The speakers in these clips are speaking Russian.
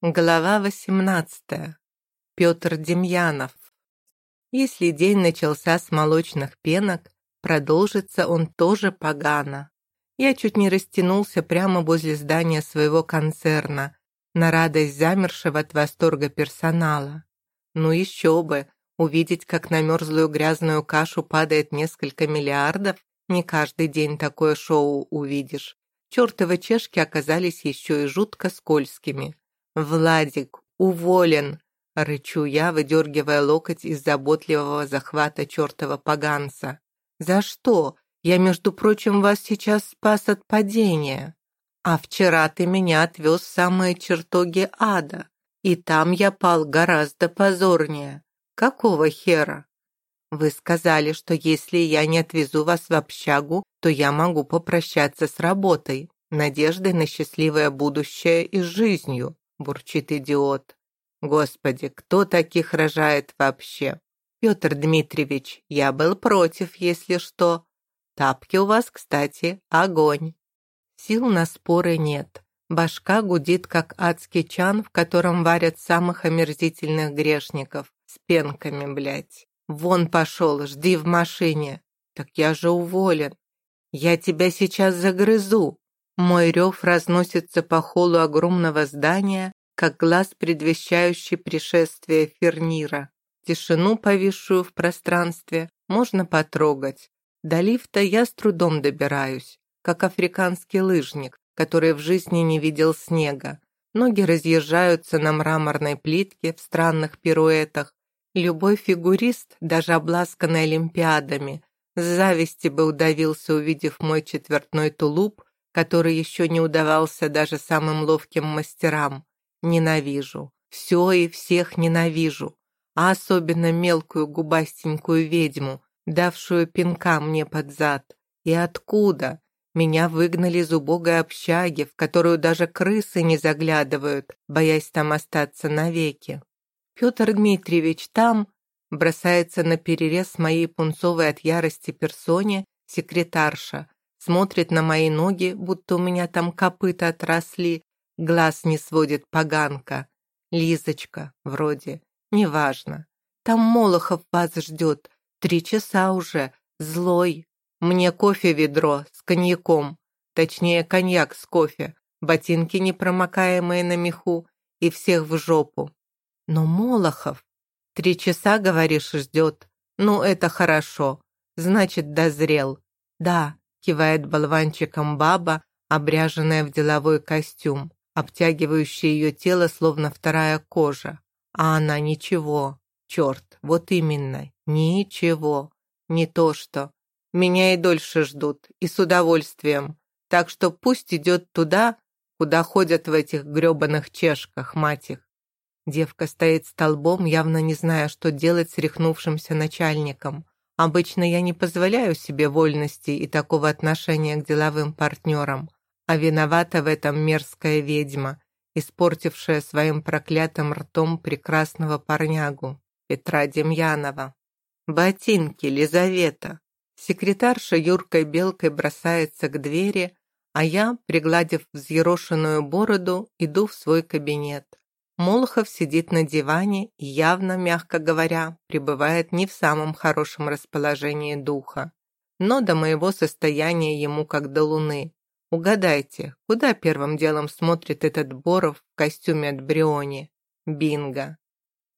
Глава 18. Петр Демьянов. Если день начался с молочных пенок, продолжится он тоже погано. Я чуть не растянулся прямо возле здания своего концерна, на радость замершего от восторга персонала. Ну еще бы, увидеть, как на мерзлую грязную кашу падает несколько миллиардов, не каждый день такое шоу увидишь. Чертовы чешки оказались еще и жутко скользкими. «Владик, уволен!» — рычу я, выдергивая локоть из заботливого захвата чертова поганца. «За что? Я, между прочим, вас сейчас спас от падения. А вчера ты меня отвез в самые чертоги ада, и там я пал гораздо позорнее. Какого хера?» «Вы сказали, что если я не отвезу вас в общагу, то я могу попрощаться с работой, надеждой на счастливое будущее и жизнью бурчит идиот. Господи, кто таких рожает вообще? Петр Дмитриевич, я был против, если что. Тапки у вас, кстати, огонь. Сил на споры нет. Башка гудит, как адский чан, в котором варят самых омерзительных грешников. С пенками, блядь. Вон пошел, жди в машине. Так я же уволен. Я тебя сейчас загрызу. Мой рев разносится по холлу огромного здания, как глаз, предвещающий пришествие Фернира. Тишину, повисшую в пространстве, можно потрогать. До лифта я с трудом добираюсь, как африканский лыжник, который в жизни не видел снега. Ноги разъезжаются на мраморной плитке в странных пируэтах. Любой фигурист, даже обласканный олимпиадами, с зависти бы удавился, увидев мой четвертной тулуп который еще не удавался даже самым ловким мастерам. Ненавижу. Все и всех ненавижу. А особенно мелкую губастенькую ведьму, давшую пинка мне под зад. И откуда? Меня выгнали из убогой общаги, в которую даже крысы не заглядывают, боясь там остаться навеки. Петр Дмитриевич там бросается на перерез моей пунцовой от ярости персоне секретарша, смотрит на мои ноги, будто у меня там копыта отросли, глаз не сводит поганка. Лизочка, вроде, неважно. Там Молохов вас ждет, три часа уже, злой. Мне кофе ведро с коньяком, точнее коньяк с кофе, ботинки непромокаемые на меху и всех в жопу. Но Молохов, три часа, говоришь, ждет. Ну, это хорошо, значит, дозрел. Да, кивает болванчиком баба, обряженная в деловой костюм, обтягивающий ее тело, словно вторая кожа. А она ничего. Черт, вот именно, ничего. Не то что. Меня и дольше ждут, и с удовольствием. Так что пусть идет туда, куда ходят в этих гребаных чешках, мать их. Девка стоит столбом, явно не зная, что делать с рехнувшимся начальником. Обычно я не позволяю себе вольности и такого отношения к деловым партнерам, а виновата в этом мерзкая ведьма, испортившая своим проклятым ртом прекрасного парнягу, Петра Демьянова. «Ботинки, Лизавета!» Секретарша Юркой Белкой бросается к двери, а я, пригладив взъерошенную бороду, иду в свой кабинет. Молохов сидит на диване и явно, мягко говоря, пребывает не в самом хорошем расположении духа. Но до моего состояния ему как до луны. Угадайте, куда первым делом смотрит этот Боров в костюме от Бриони? Бинго.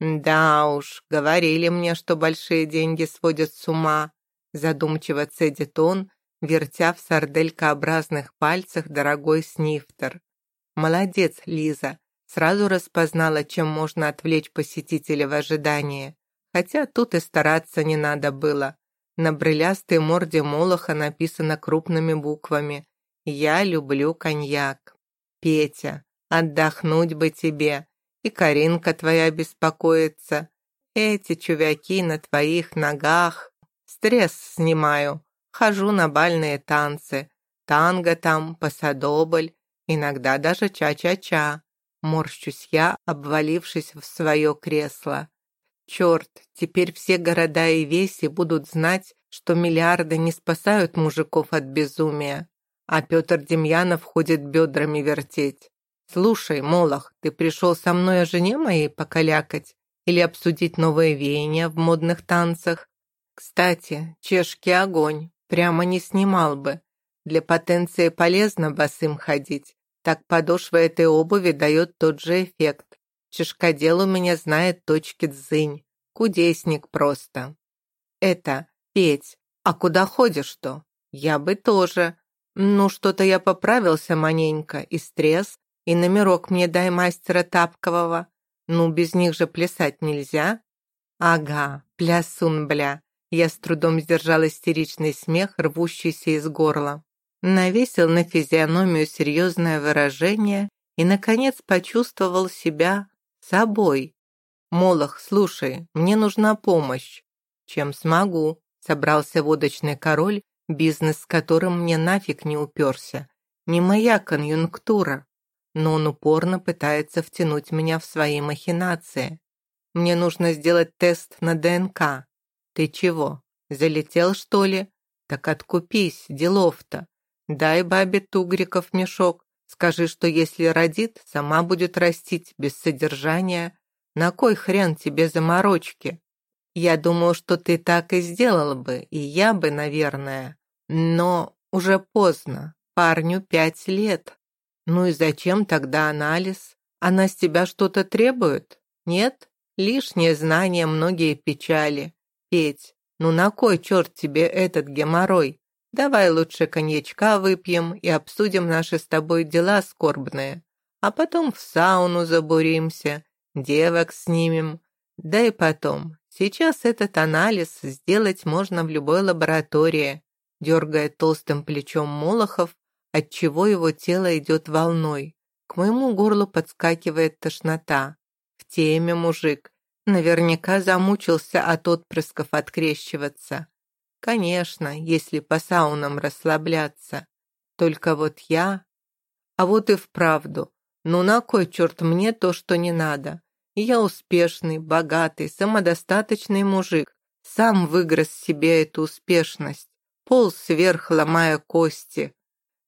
«Да уж, говорили мне, что большие деньги сводят с ума», задумчиво цедит он, вертя в сарделькообразных пальцах дорогой снифтер. «Молодец, Лиза, Сразу распознала, чем можно отвлечь посетителя в ожидании. Хотя тут и стараться не надо было. На брылястой морде Молоха написано крупными буквами «Я люблю коньяк». «Петя, отдохнуть бы тебе. И Каринка твоя беспокоится. Эти чувяки на твоих ногах. Стресс снимаю. Хожу на бальные танцы. Танго там, посадобль, иногда даже ча-ча-ча. Морщусь я, обвалившись в свое кресло. Черт, теперь все города и веси будут знать, что миллиарды не спасают мужиков от безумия, а Петр Демьянов ходит бедрами вертеть. «Слушай, Молох, ты пришел со мной о жене моей покалякать или обсудить новые веяния в модных танцах? Кстати, чешки огонь, прямо не снимал бы. Для потенции полезно босым ходить, так подошва этой обуви дает тот же эффект. Чешкодел у меня знает точки дзынь, кудесник просто. Это, Петь, а куда ходишь-то? Я бы тоже. Ну, что-то я поправился маненько, и стресс, и номерок мне дай мастера Тапкового. Ну, без них же плясать нельзя. Ага, плясун, бля. Я с трудом сдержал истеричный смех, рвущийся из горла. Навесил на физиономию серьезное выражение и, наконец, почувствовал себя собой. «Молох, слушай, мне нужна помощь». «Чем смогу?» — собрался водочный король, бизнес с которым мне нафиг не уперся. Не моя конъюнктура но он упорно пытается втянуть меня в свои махинации. Мне нужно сделать тест на ДНК. Ты чего, залетел, что ли? Так откупись, делов-то. Дай бабе тугриков мешок. Скажи, что если родит, сама будет растить без содержания. На кой хрен тебе заморочки? Я думал, что ты так и сделал бы, и я бы, наверное. Но уже поздно. Парню пять лет. Ну и зачем тогда анализ? Она с тебя что-то требует? Нет? Лишнее знание, многие печали. Петь, ну на кой черт тебе этот геморрой? Давай лучше коньячка выпьем и обсудим наши с тобой дела скорбные. А потом в сауну забуримся, девок снимем. Да и потом, сейчас этот анализ сделать можно в любой лаборатории. Дергая толстым плечом Молохов, отчего его тело идет волной. К моему горлу подскакивает тошнота. В теме мужик. Наверняка замучился от отпрысков открещиваться. Конечно, если по саунам расслабляться. Только вот я... А вот и вправду. Ну на кой черт мне то, что не надо? Я успешный, богатый, самодостаточный мужик. Сам выгрыз себе эту успешность. Полз сверх, ломая кости.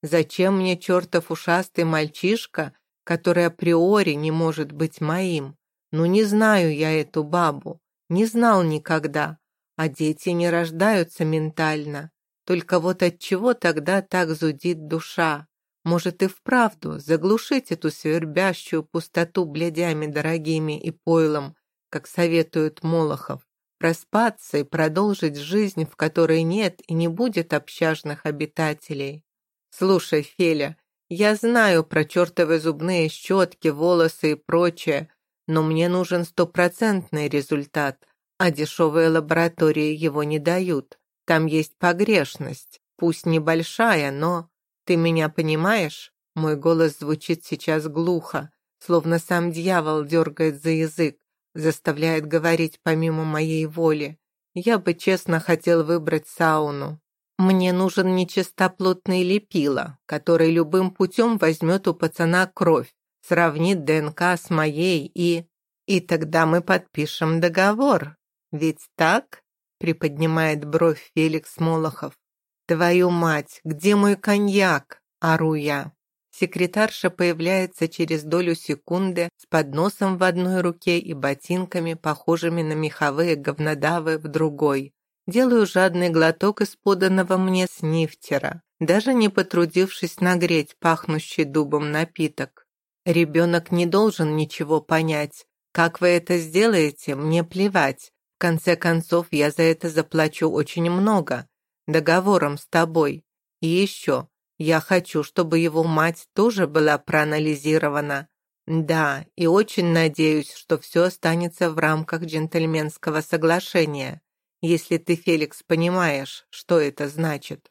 Зачем мне чертов ушастый мальчишка, который априори не может быть моим? Ну не знаю я эту бабу, не знал никогда. А дети не рождаются ментально. Только вот от чего тогда так зудит душа? Может и вправду заглушить эту свербящую пустоту блядями дорогими и пойлом, как советует Молохов, проспаться и продолжить жизнь, в которой нет и не будет общажных обитателей. «Слушай, Феля, я знаю про чертовы зубные щетки, волосы и прочее, но мне нужен стопроцентный результат, а дешевые лаборатории его не дают. Там есть погрешность, пусть небольшая, но... Ты меня понимаешь?» Мой голос звучит сейчас глухо, словно сам дьявол дергает за язык, заставляет говорить помимо моей воли. Я бы честно хотел выбрать сауну, мне нужен нечистоплотный лепила, который любым путем возьмет у пацана кровь, сравнит ДНК с моей и... И тогда мы подпишем договор. Ведь так? Приподнимает бровь Феликс Молохов. Твою мать, где мой коньяк? Ору я. Секретарша появляется через долю секунды с подносом в одной руке и ботинками, похожими на меховые говнодавы, в другой. Делаю жадный глоток из поданного мне снифтера, даже не потрудившись нагреть пахнущий дубом напиток. Ребенок не должен ничего понять. Как вы это сделаете, мне плевать. Конце концов, я за это заплачу очень много. Договором с тобой. И еще, я хочу, чтобы его мать тоже была проанализирована. Да, и очень надеюсь, что все останется в рамках джентльменского соглашения если ты, Феликс, понимаешь, что это значит.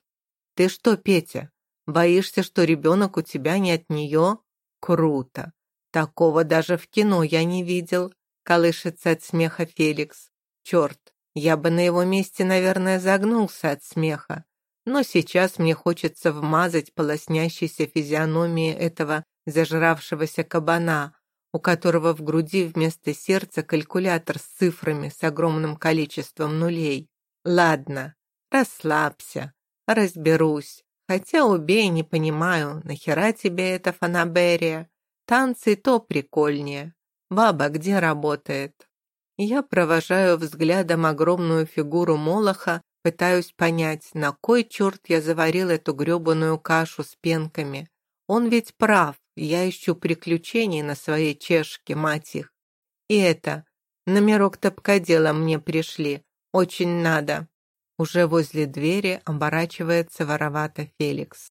Ты что, Петя, боишься, что ребенок у тебя не от нее? Круто. Такого даже в кино я не видел, колышется от смеха Феликс. Черт, я бы на его месте, наверное, загнулся от смеха. Но сейчас мне хочется вмазать полоснящейся физиономии этого зажравшегося кабана, у которого в груди вместо сердца калькулятор с цифрами с огромным количеством нулей. Ладно, расслабься, разберусь. Хотя убей, не понимаю, нахера тебе эта фанаберия? Танцы то прикольнее. Баба где работает? Я провожаю взглядом огромную фигуру Молоха, пытаюсь понять, на кой черт я заварил эту гребаную кашу с пенками. Он ведь прав, я ищу приключений на своей чешке, мать их. И это, номерок топкодела мне пришли, очень надо. Уже возле двери оборачивается воровато Феликс.